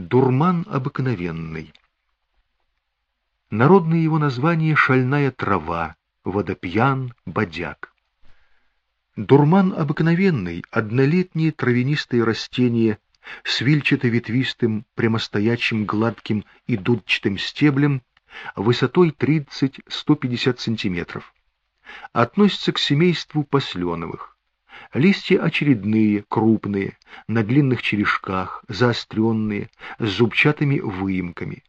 Дурман обыкновенный. Народное его название — шальная трава, водопьян, бодяк. Дурман обыкновенный — однолетние травянистые растения с вильчато-ветвистым, прямостоячим, гладким и дудчатым стеблем высотой 30-150 см. Относится к семейству посленовых. Листья очередные, крупные, на длинных черешках, заостренные, с зубчатыми выемками.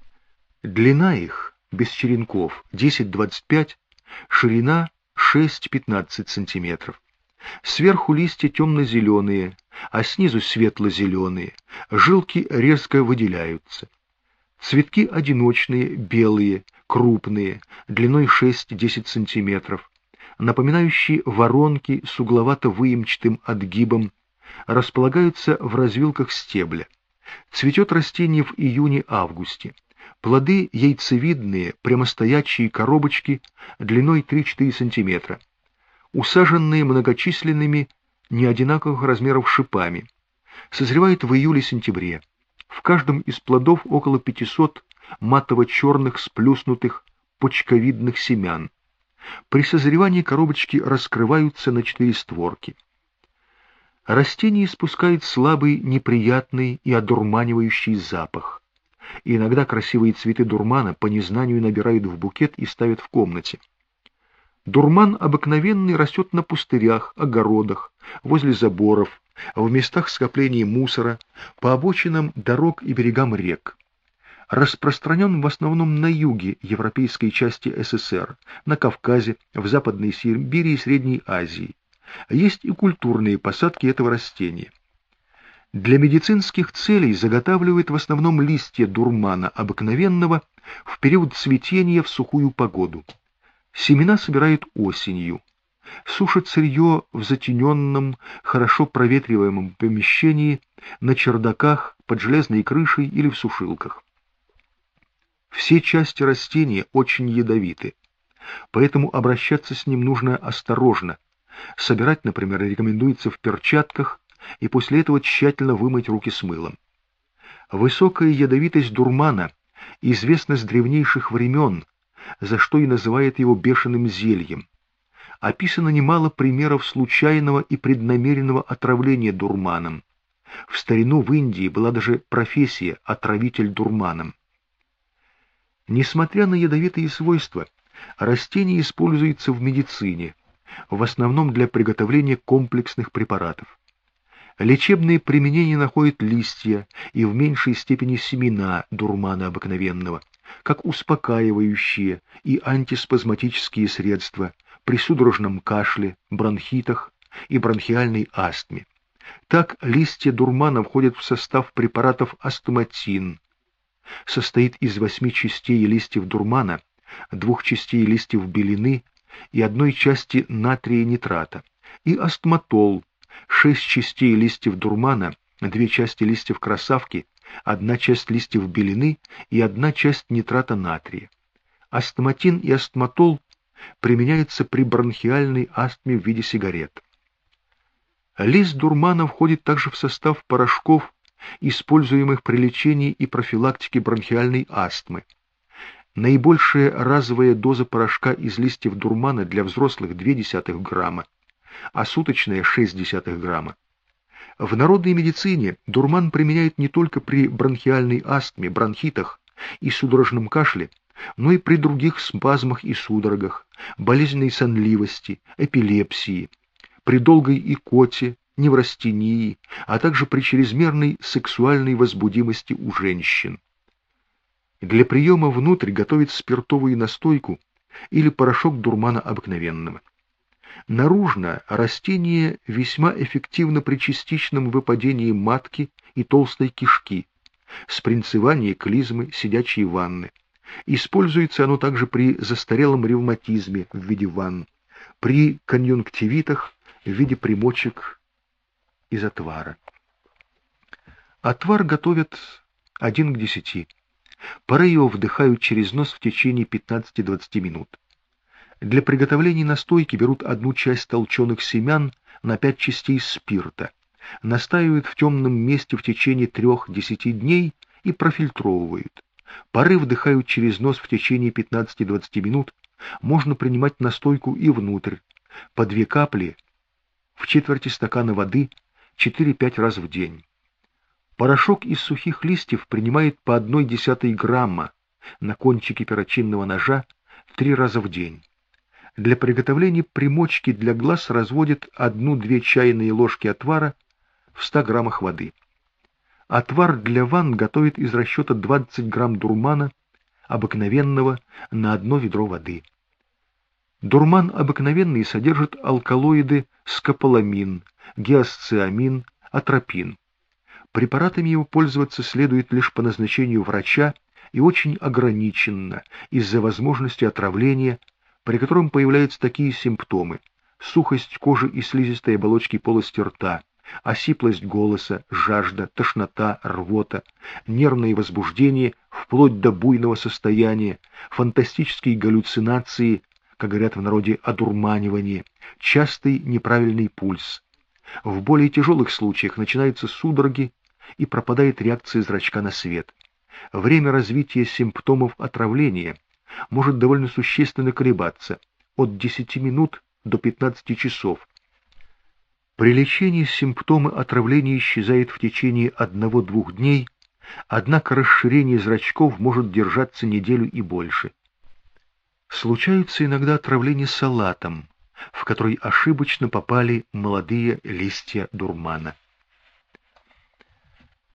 Длина их, без черенков, 10-25, ширина 6-15 см. Сверху листья темно-зеленые, а снизу светло-зеленые, жилки резко выделяются. Цветки одиночные, белые, крупные, длиной 6-10 см, напоминающие воронки с угловато-выемчатым отгибом, располагаются в развилках стебля. Цветет растение в июне-августе. Плоды яйцевидные, прямостоячие коробочки длиной 3-4 см, усаженные многочисленными, неодинаковых размеров шипами. Созревает в июле-сентябре. В каждом из плодов около 500 матово-черных сплюснутых почковидных семян. При созревании коробочки раскрываются на четыре створки. Растение испускает слабый, неприятный и одурманивающий запах. Иногда красивые цветы дурмана по незнанию набирают в букет и ставят в комнате. Дурман обыкновенный растет на пустырях, огородах, возле заборов, в местах скопления мусора, по обочинам дорог и берегам рек распространен в основном на юге европейской части СССР, на Кавказе, в Западной Сибири и Средней Азии. Есть и культурные посадки этого растения. Для медицинских целей заготавливают в основном листья дурмана обыкновенного в период цветения в сухую погоду. Семена собирают осенью. Сушат сырье в затененном, хорошо проветриваемом помещении, на чердаках, под железной крышей или в сушилках. Все части растения очень ядовиты, поэтому обращаться с ним нужно осторожно. Собирать, например, рекомендуется в перчатках и после этого тщательно вымыть руки с мылом. Высокая ядовитость дурмана известна с древнейших времен, за что и называют его бешеным зельем. Описано немало примеров случайного и преднамеренного отравления дурманом. В старину в Индии была даже профессия «отравитель дурманом». Несмотря на ядовитые свойства, растение используется в медицине, в основном для приготовления комплексных препаратов. Лечебные применения находят листья и в меньшей степени семена дурмана обыкновенного, как успокаивающие и антиспазматические средства при судорожном кашле, бронхитах и бронхиальной астме. Так листья дурмана входят в состав препаратов астматин, состоит из восьми частей листьев дурмана, двух частей листьев белины и одной части натрия нитрата, и астматол, шесть частей листьев дурмана, две части листьев красавки, одна часть листьев белины и одна часть нитрата натрия. Астматин и астматол применяются при бронхиальной астме в виде сигарет. Лист дурмана входит также в состав порошков используемых при лечении и профилактике бронхиальной астмы. Наибольшая разовая доза порошка из листьев дурмана для взрослых 0,2 грамма, а суточная 0,6 грамма. В народной медицине дурман применяют не только при бронхиальной астме, бронхитах и судорожном кашле, но и при других спазмах и судорогах, болезненной сонливости, эпилепсии, при долгой икоте, неврастении, а также при чрезмерной сексуальной возбудимости у женщин. Для приема внутрь готовят спиртовую настойку или порошок дурмана обыкновенного. Наружно растение весьма эффективно при частичном выпадении матки и толстой кишки, спринцевании клизмы, сидячей ванны. Используется оно также при застарелом ревматизме в виде ванн, при конъюнктивитах в виде примочек из отвара. Отвар готовят один к десяти. Пары его вдыхают через нос в течение 15-20 минут. Для приготовления настойки берут одну часть толченых семян на пять частей спирта, настаивают в темном месте в течение трех-десяти дней и профильтровывают. Пары вдыхают через нос в течение 15-20 минут, можно принимать настойку и внутрь, по две капли в четверти стакана воды 4-5 раз в день. Порошок из сухих листьев принимает по 1,1 грамма на кончике перочинного ножа три раза в день. Для приготовления примочки для глаз разводят 1-2 чайные ложки отвара в 100 граммах воды. Отвар для ванн готовят из расчета 20 грамм дурмана, обыкновенного, на одно ведро воды. Дурман обыкновенный содержит алкалоиды скополамин, гиасциамин, атропин. Препаратами его пользоваться следует лишь по назначению врача и очень ограниченно из-за возможности отравления, при котором появляются такие симптомы – сухость кожи и слизистой оболочки полости рта, осиплость голоса, жажда, тошнота, рвота, нервные возбуждения вплоть до буйного состояния, фантастические галлюцинации, как говорят в народе, одурманивание, частый неправильный пульс. В более тяжелых случаях начинаются судороги и пропадает реакция зрачка на свет. Время развития симптомов отравления может довольно существенно колебаться от 10 минут до 15 часов. При лечении симптомы отравления исчезают в течение одного-двух дней, однако расширение зрачков может держаться неделю и больше. Случаются иногда отравления салатом, в который ошибочно попали молодые листья дурмана.